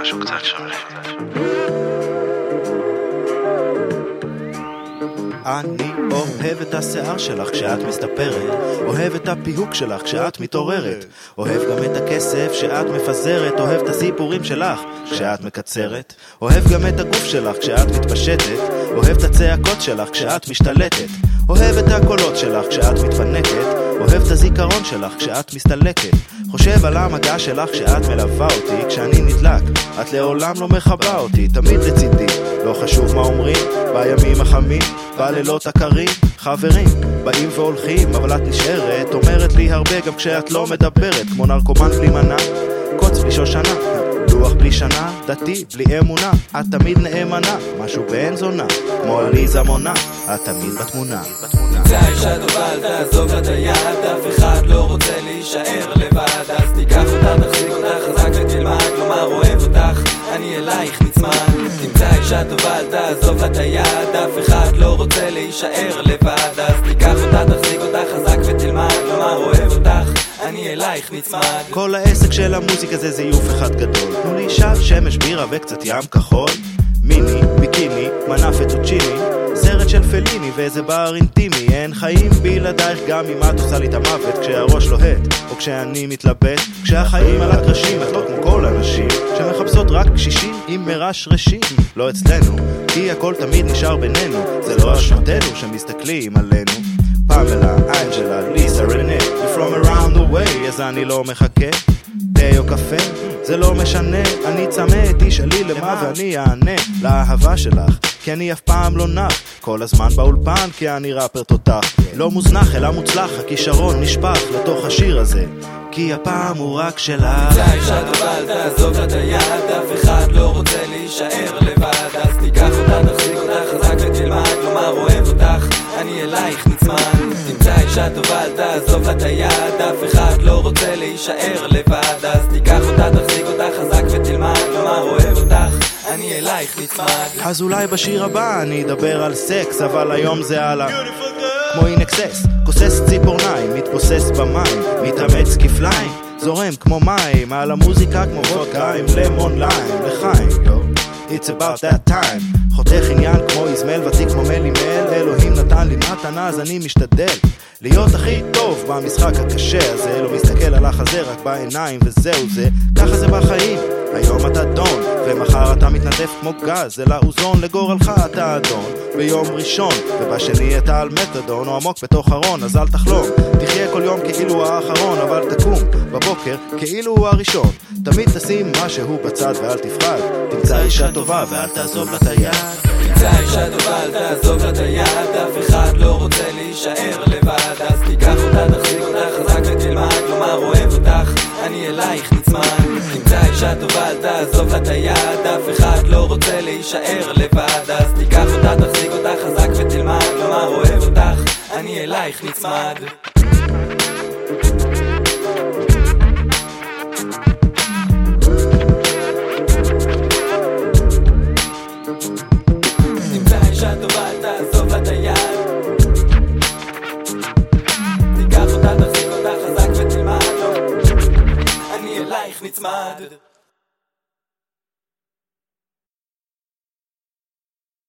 משהו קצת אני אוהב את השיער שלך כשאת מסתפרת, אוהב את הפיהוק שלך כשאת מתעוררת, אוהב גם את הכסף שאת מפזרת, אוהב את הסיפורים שלך כשאת מקצרת, אוהב גם את הגוף שלך כשאת מתפשטת, אוהב את הצעקות שלך כשאת משתלטת, אוהב את הקולות שלך כשאת מתפנקת, הזיכרון שלך כשאת מסתלקת, חושב על המגע שלך כשאת מלווה אותי, כשאני נדלק, את לעולם לא מכבה אותי, תמיד לצידי, לא חשוב מה אומרים, בימים החמים, בלילות הקרים, חברים, באים והולכים, אבל את נשארת, אומרת לי הרבה גם כשאת לא מדברת, כמו נרקומן בלי מנה, קוץ בלי שושנה, לוח בלי שנה, דתי בלי אמונה, את תמיד נאמנה, משהו באין זונה, כמו עליזה מונה, את תמיד בתמונה. אישה טובה, אל תעזוב את היד, אף אישה טובה, אל תעזוב לה את היד, אף אחד לא רוצה להישאר לבד, אז תיקח אותה, תחזיק אותה חזק ותלמד, לומר אוהב אותך, אני אלייך נצמד. כל העסק של המוזיקה זה זיוף אחד גדול. תנו לי שב, שמש, בירה וקצת ים כחול. מיני, ביקיני, מנה פטוצ'יני, של פליני ואיזה בר אינטימי. אין חיים בלעדייך גם אם את עושה לי את המוות כשהראש לוהט, או כשאני מתלבט. כשהחיים על הקרשים את לא כמו כל הנשים שמחפשות רק קשישים עם מרש ראשים. לא אצלנו, כי הכל תמיד נשאר בינינו. זה לא אשמתנו שמסתכלים עלינו. פמלה, אנג'לה, ליסה, רנה, you're from around the way, אז אני לא מחכה. תה או קפה, זה לא משנה, אני צמא, תשאלי למה ואני אענה לאהבה שלך, כי אני אף פעם לא נח, כל הזמן באולפן כי אני ראפר תותח, לא מוזנח אלא מוצלח, הכישרון נשפך לתוך השיר הזה, כי הפעם הוא רק שלך. תמצא אישה טובה, תעזוב את היד, אף אחד לא רוצה להישאר לבד, אז תיקח אותה, תחזיק אותה חזק ותלמד, לומר אוהב אותך, אני אלייך נצמד. תמצא אישה טובה, תעזוב את היד, אף אחד לא רוצה להישאר לבד, אלייך נצמד. אז אולי בשיר הבא אני אדבר על סקס, אבל היום זה על ה... כמו אינקסס, כוסס ציפורניים, מתבוסס במים, מתאמץ כפליים, זורם כמו מים, על המוזיקה כמו וודקה עם למון ליים, לחיים, יו. It's about that time. חותך עניין כמו איזמל ותיק כמו מלימל. אלוהים נתן לי מתנה אז אני משתדל להיות הכי טוב במשחק הקשה הזה. לא מסתכל על החזה רק בעיניים וזהו זה. ככה זה בחיים. היום אתה דון ומחר אתה מתנדף כמו גז אל האוזון. לגורלך אתה אדון ביום ראשון ובשני אתה על מתדון או עמוק בתוך ארון אז אל תחלום. תחיה כל יום כאילו האחרון אבל תקום בבוקר כאילו הוא הראשון. תמיד תשים משהו בצד ואל תפחד. תמצא אישה טובה ואל תעזוב לה את היד תעזוב לה את היד, אף אחד לא רוצה להישאר לבד, אז תיקח אותה, תחזיק אותה חזק ותלמד, לומר אוהב אותך, אני אלייך נצמד. תמצא אישה נצמד.